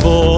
for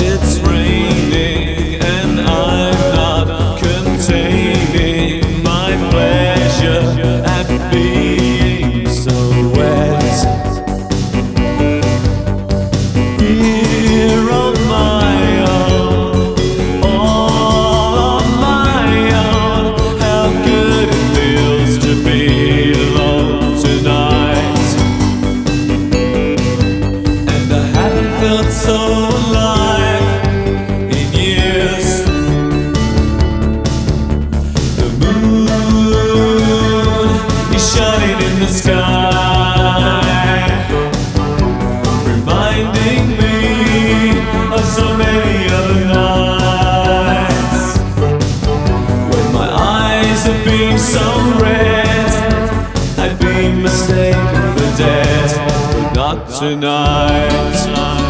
It's. the sky, reminding me of so many other nights when my eyes have been so red, I've been mistaken for dead, but not tonight.